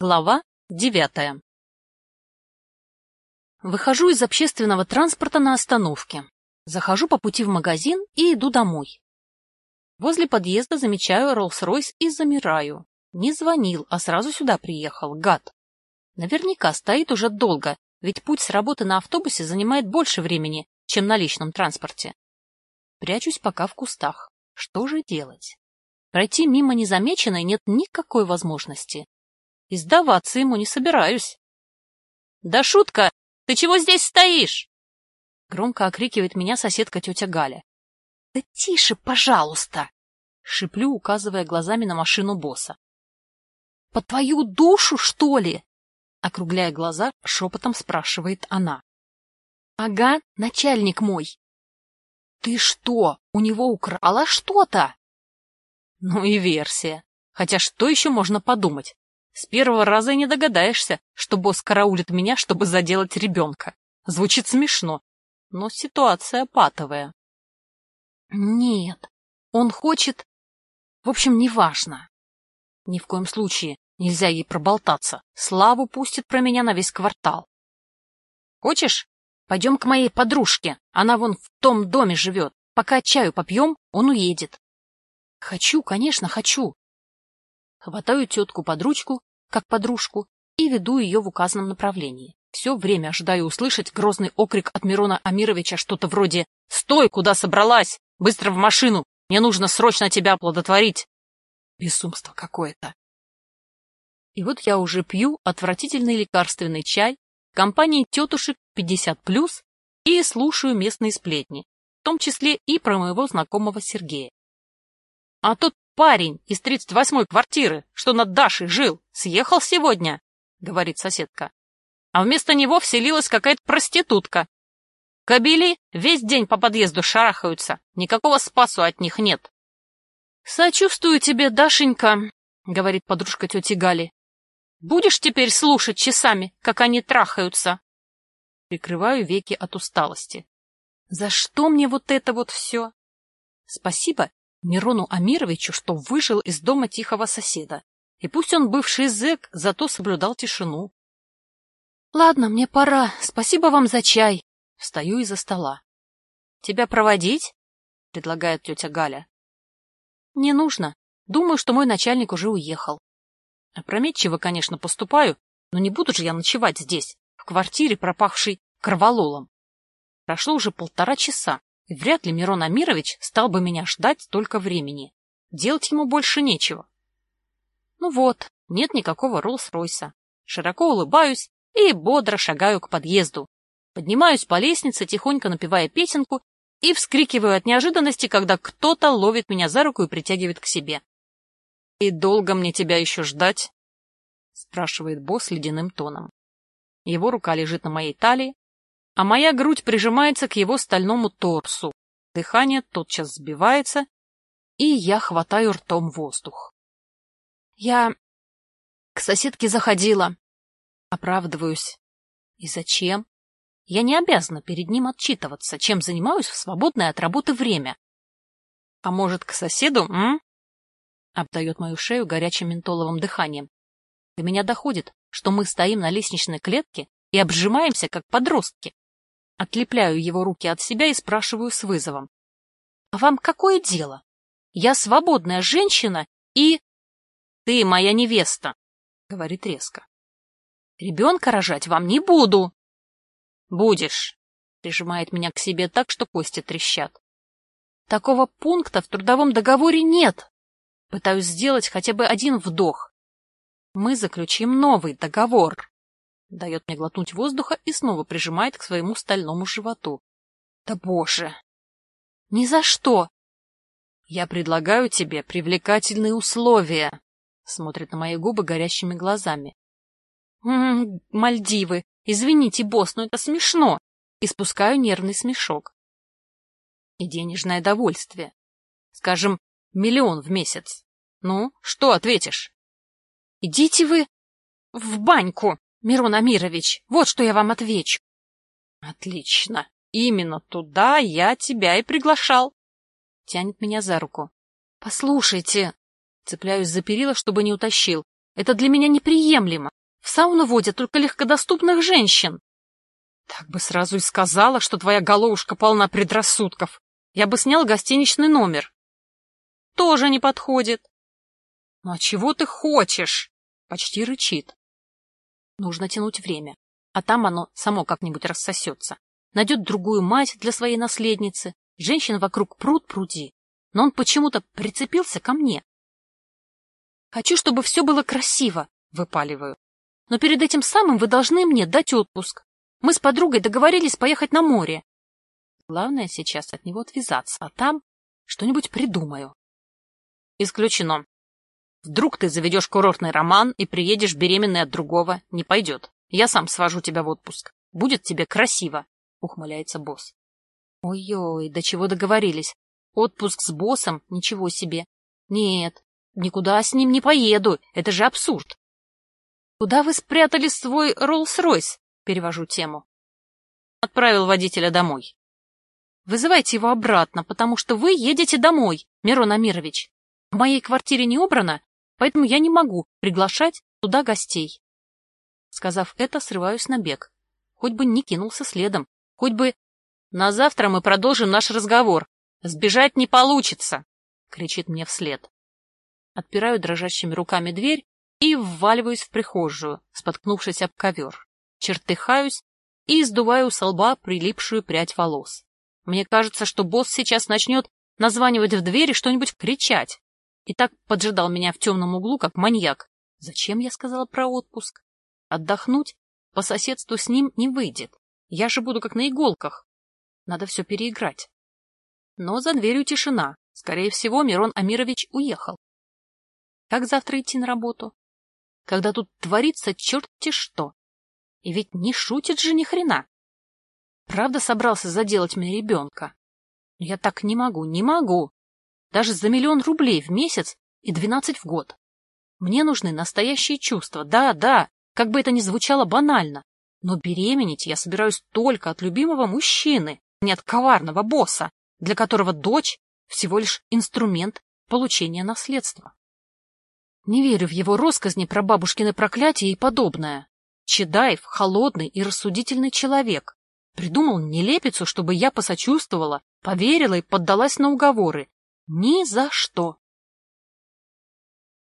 Глава девятая Выхожу из общественного транспорта на остановке. Захожу по пути в магазин и иду домой. Возле подъезда замечаю Роллс-Ройс и замираю. Не звонил, а сразу сюда приехал, гад. Наверняка стоит уже долго, ведь путь с работы на автобусе занимает больше времени, чем на личном транспорте. Прячусь пока в кустах. Что же делать? Пройти мимо незамеченной нет никакой возможности. И сдаваться ему не собираюсь. — Да шутка! Ты чего здесь стоишь? Громко окрикивает меня соседка тетя Галя. — Да тише, пожалуйста! — шиплю, указывая глазами на машину босса. — По твою душу, что ли? — округляя глаза, шепотом спрашивает она. — Ага, начальник мой. — Ты что, у него украла что-то? Ну и версия. Хотя что еще можно подумать? С первого раза и не догадаешься, что босс караулит меня, чтобы заделать ребенка. Звучит смешно, но ситуация патовая. Нет, он хочет... В общем, неважно. Ни в коем случае нельзя ей проболтаться. Славу пустит про меня на весь квартал. Хочешь? Пойдем к моей подружке. Она вон в том доме живет. Пока чаю попьем, он уедет. Хочу, конечно, хочу. Хватаю тетку под ручку, как подружку, и веду ее в указанном направлении. Все время ожидаю услышать грозный окрик от Мирона Амировича что-то вроде «Стой, куда собралась! Быстро в машину! Мне нужно срочно тебя оплодотворить!» Безумство какое-то. И вот я уже пью отвратительный лекарственный чай компании тетушек 50+, и слушаю местные сплетни, в том числе и про моего знакомого Сергея. А тот парень из тридцать восьмой квартиры, что над Дашей жил, съехал сегодня, — говорит соседка. А вместо него вселилась какая-то проститутка. Кобели весь день по подъезду шарахаются, никакого спасу от них нет. — Сочувствую тебе, Дашенька, — говорит подружка тети Гали. — Будешь теперь слушать часами, как они трахаются? Прикрываю веки от усталости. За что мне вот это вот все? Спасибо, Мирону Амировичу, что выжил из дома тихого соседа. И пусть он бывший зэк, зато соблюдал тишину. — Ладно, мне пора. Спасибо вам за чай. Встаю из-за стола. — Тебя проводить? — предлагает тетя Галя. — Не нужно. Думаю, что мой начальник уже уехал. Опрометчиво, конечно, поступаю, но не буду же я ночевать здесь, в квартире, пропахшей кровололом. Прошло уже полтора часа, вряд ли Мирон Амирович стал бы меня ждать столько времени. Делать ему больше нечего. Ну вот, нет никакого Роллс-Ройса. Широко улыбаюсь и бодро шагаю к подъезду. Поднимаюсь по лестнице, тихонько напевая песенку, и вскрикиваю от неожиданности, когда кто-то ловит меня за руку и притягивает к себе. — И долго мне тебя еще ждать? — спрашивает босс ледяным тоном. Его рука лежит на моей талии, а моя грудь прижимается к его стальному торсу. Дыхание тотчас сбивается, и я хватаю ртом воздух. Я к соседке заходила. Оправдываюсь. И зачем? Я не обязана перед ним отчитываться, чем занимаюсь в свободное от работы время. А может, к соседу, м? Обдает мою шею горячим ментоловым дыханием. До меня доходит, что мы стоим на лестничной клетке и обжимаемся, как подростки. Отлепляю его руки от себя и спрашиваю с вызовом. — А вам какое дело? Я свободная женщина и... — Ты моя невеста, — говорит резко. — Ребенка рожать вам не буду. — Будешь, — прижимает меня к себе так, что кости трещат. Такого пункта в трудовом договоре нет. Пытаюсь сделать хотя бы один вдох. Мы заключим новый договор дает мне глотнуть воздуха и снова прижимает к своему стальному животу. Да боже! Ни за что! Я предлагаю тебе привлекательные условия, смотрит на мои губы горящими глазами. М -м, Мальдивы! Извините, босс, но это смешно! Испускаю нервный смешок. И денежное довольствие. Скажем, миллион в месяц. Ну, что ответишь? Идите вы в баньку! Мирон Амирович, вот что я вам отвечу. Отлично. Именно туда я тебя и приглашал. Тянет меня за руку. Послушайте. Цепляюсь за перила, чтобы не утащил. Это для меня неприемлемо. В сауну водят только легкодоступных женщин. Так бы сразу и сказала, что твоя головушка полна предрассудков. Я бы снял гостиничный номер. Тоже не подходит. Ну а чего ты хочешь? Почти рычит. Нужно тянуть время, а там оно само как-нибудь рассосется. Найдет другую мать для своей наследницы. Женщин вокруг пруд пруди. Но он почему-то прицепился ко мне. Хочу, чтобы все было красиво, выпаливаю. Но перед этим самым вы должны мне дать отпуск. Мы с подругой договорились поехать на море. Главное сейчас от него отвязаться, а там что-нибудь придумаю. Исключено. Вдруг ты заведешь курортный роман и приедешь беременной от другого. Не пойдет. Я сам свожу тебя в отпуск. Будет тебе красиво, — ухмыляется босс. Ой-ой, до чего договорились. Отпуск с боссом? Ничего себе. Нет, никуда с ним не поеду. Это же абсурд. Куда вы спрятали свой Роллс-Ройс? Перевожу тему. Отправил водителя домой. Вызывайте его обратно, потому что вы едете домой, Мирон Амирович. В моей квартире не убрано, поэтому я не могу приглашать туда гостей. Сказав это, срываюсь на бег. Хоть бы не кинулся следом, хоть бы... На завтра мы продолжим наш разговор. Сбежать не получится, — кричит мне вслед. Отпираю дрожащими руками дверь и вваливаюсь в прихожую, споткнувшись об ковер. Чертыхаюсь и издуваю со лба прилипшую прядь волос. Мне кажется, что босс сейчас начнет названивать в дверь и что-нибудь кричать. И так поджидал меня в темном углу, как маньяк. Зачем я сказала про отпуск? Отдохнуть по соседству с ним не выйдет. Я же буду как на иголках. Надо все переиграть. Но за дверью тишина. Скорее всего, Мирон Амирович уехал. Как завтра идти на работу? Когда тут творится черти что. И ведь не шутит же ни хрена. Правда собрался заделать мне ребенка? Я так не могу, не могу. Даже за миллион рублей в месяц и двенадцать в год. Мне нужны настоящие чувства, да, да, как бы это ни звучало банально. Но беременеть я собираюсь только от любимого мужчины, не от коварного босса, для которого дочь всего лишь инструмент получения наследства. Не верю в его россказни про бабушкины проклятия и подобное. Чедаев — холодный и рассудительный человек. Придумал нелепицу, чтобы я посочувствовала, поверила и поддалась на уговоры. Ни за что.